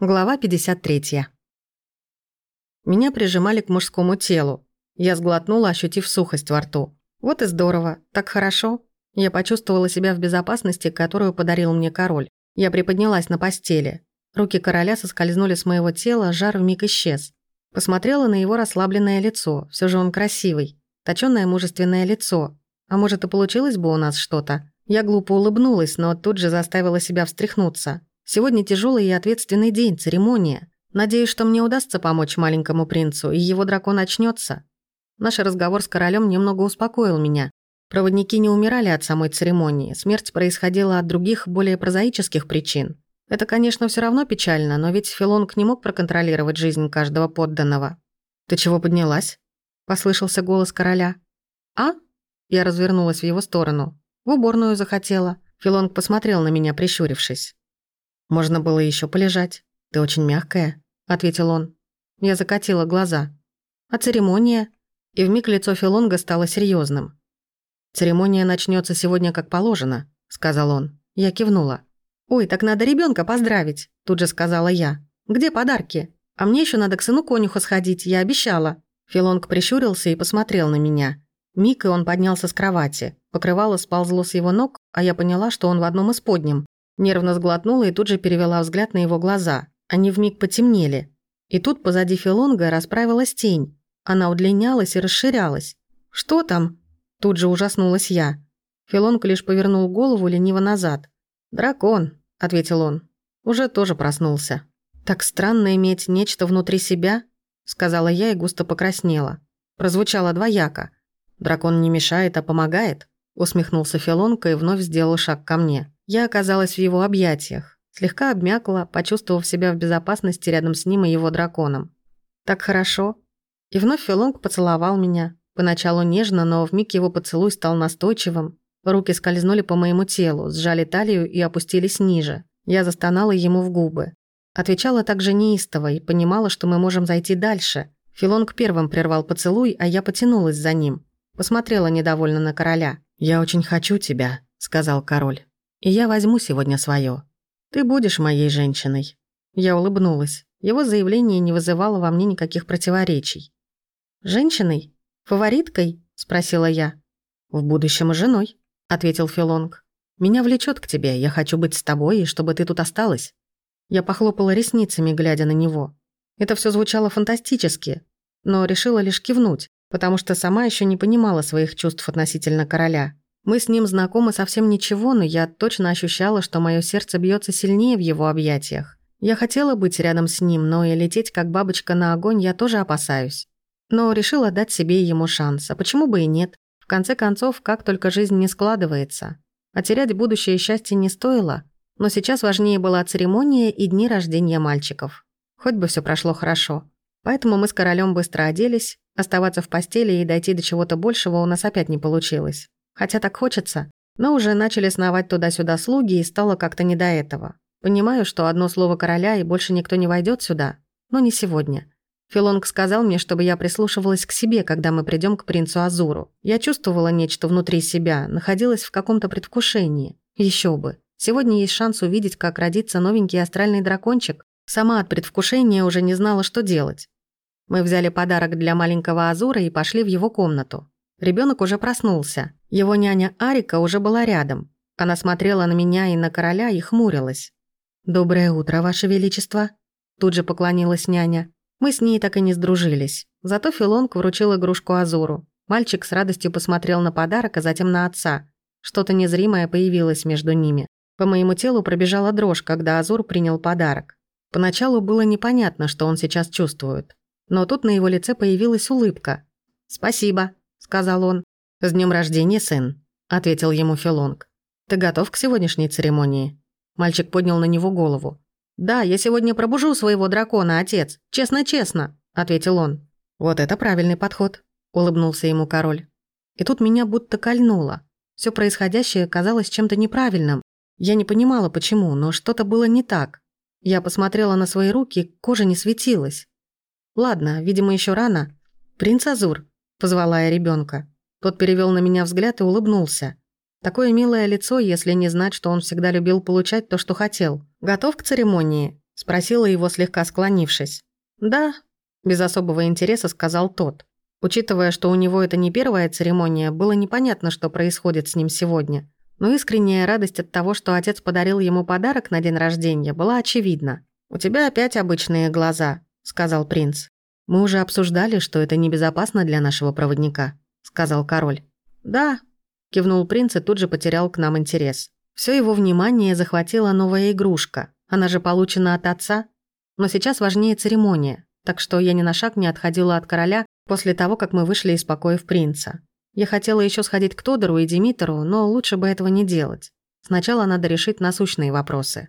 Глава 53. Меня прижимали к мужскому телу. Я сглотнула, ощутив сухость во рту. Вот и здорово, так хорошо. Я почувствовала себя в безопасности, которую подарил мне король. Я приподнялась на постели. Руки короля соскользнули с моего тела, жар вмиг исчез. Посмотрела на его расслабленное лицо. Все же он красивый. Точёное мужественное лицо. А может, и получилось бы у нас что-то. Я глупо улыбнулась, но тут же заставила себя встряхнуться. Сегодня тяжелый и ответственный день, церемония. Надеюсь, что мне удастся помочь маленькому принцу, и его дракон очнется. Наш разговор с королем немного успокоил меня. Проводники не умирали от самой церемонии, смерть происходила от других, более прозаических причин. Это, конечно, все равно печально, но ведь Филонг не мог проконтролировать жизнь каждого подданного. «Ты чего поднялась?» – послышался голос короля. «А?» – я развернулась в его сторону. «В уборную захотела». Филонг посмотрел на меня, прищурившись. «Можно было еще полежать. Ты очень мягкая», — ответил он. Я закатила глаза. «А церемония?» И вмиг лицо Филонга стало серьезным. «Церемония начнется сегодня как положено», — сказал он. Я кивнула. «Ой, так надо ребенка поздравить», — тут же сказала я. «Где подарки? А мне еще надо к сыну конюха сходить, я обещала». Филонг прищурился и посмотрел на меня. Миг, и он поднялся с кровати. Покрывало сползло с его ног, а я поняла, что он в одном из подним. Нервно сглотнула и тут же перевела взгляд на его глаза. Они вмиг потемнели. И тут позади Филонга расправилась тень. Она удлинялась и расширялась. «Что там?» Тут же ужаснулась я. Филонг лишь повернул голову лениво назад. «Дракон», — ответил он. Уже тоже проснулся. «Так странно иметь нечто внутри себя», — сказала я и густо покраснела. Прозвучало двояко. «Дракон не мешает, а помогает», — усмехнулся Филонка и вновь сделал шаг ко мне. Я оказалась в его объятиях, слегка обмякла, почувствовав себя в безопасности рядом с ним и его драконом. Так хорошо. И вновь Филонг поцеловал меня. Поначалу нежно, но вмиг его поцелуй стал настойчивым. Руки скользнули по моему телу, сжали талию и опустились ниже. Я застонала ему в губы. Отвечала также неистово и понимала, что мы можем зайти дальше. Филонг первым прервал поцелуй, а я потянулась за ним. Посмотрела недовольно на короля. «Я очень хочу тебя», — сказал король. И я возьму сегодня свое. Ты будешь моей женщиной». Я улыбнулась. Его заявление не вызывало во мне никаких противоречий. «Женщиной? Фавориткой?» – спросила я. «В будущем женой», – ответил Филонг. «Меня влечет к тебе, я хочу быть с тобой, и чтобы ты тут осталась». Я похлопала ресницами, глядя на него. Это все звучало фантастически, но решила лишь кивнуть, потому что сама еще не понимала своих чувств относительно короля. Мы с ним знакомы совсем ничего, но я точно ощущала, что мое сердце бьется сильнее в его объятиях. Я хотела быть рядом с ним, но и лететь как бабочка на огонь я тоже опасаюсь. Но решила дать себе ему шанс, а почему бы и нет? В конце концов, как только жизнь не складывается. А терять будущее счастье не стоило, но сейчас важнее была церемония и дни рождения мальчиков. Хоть бы все прошло хорошо. Поэтому мы с королем быстро оделись, оставаться в постели и дойти до чего-то большего у нас опять не получилось. Хотя так хочется. Но уже начали сновать туда-сюда слуги, и стало как-то не до этого. Понимаю, что одно слово короля, и больше никто не войдет сюда. Но не сегодня. Филонг сказал мне, чтобы я прислушивалась к себе, когда мы придем к принцу Азуру. Я чувствовала нечто внутри себя, находилась в каком-то предвкушении. Еще бы. Сегодня есть шанс увидеть, как родится новенький астральный дракончик. Сама от предвкушения уже не знала, что делать. Мы взяли подарок для маленького Азура и пошли в его комнату. Ребенок уже проснулся. Его няня Арика уже была рядом. Она смотрела на меня и на короля и хмурилась. «Доброе утро, Ваше Величество!» Тут же поклонилась няня. Мы с ней так и не сдружились. Зато Филонг вручил игрушку Азуру. Мальчик с радостью посмотрел на подарок, а затем на отца. Что-то незримое появилось между ними. По моему телу пробежала дрожь, когда Азур принял подарок. Поначалу было непонятно, что он сейчас чувствует. Но тут на его лице появилась улыбка. «Спасибо», — сказал он. «С днем рождения, сын», — ответил ему Филонг. «Ты готов к сегодняшней церемонии?» Мальчик поднял на него голову. «Да, я сегодня пробужу своего дракона, отец. Честно-честно», — ответил он. «Вот это правильный подход», — улыбнулся ему король. И тут меня будто кольнуло. Все происходящее казалось чем-то неправильным. Я не понимала, почему, но что-то было не так. Я посмотрела на свои руки, кожа не светилась. Ладно, видимо, еще рано. «Принц Азур, Позвала я ребенка. Тот перевел на меня взгляд и улыбнулся. Такое милое лицо, если не знать, что он всегда любил получать то, что хотел. «Готов к церемонии?» – Спросила его, слегка склонившись. «Да», – без особого интереса сказал тот. Учитывая, что у него это не первая церемония, было непонятно, что происходит с ним сегодня. Но искренняя радость от того, что отец подарил ему подарок на день рождения, была очевидна. «У тебя опять обычные глаза», – сказал принц. «Мы уже обсуждали, что это небезопасно для нашего проводника», – сказал король. «Да», – кивнул принц и тут же потерял к нам интерес. Все его внимание захватила новая игрушка. Она же получена от отца. Но сейчас важнее церемония, так что я ни на шаг не отходила от короля, после того, как мы вышли из покоев принца. Я хотела еще сходить к Тодору и Димитру, но лучше бы этого не делать. Сначала надо решить насущные вопросы.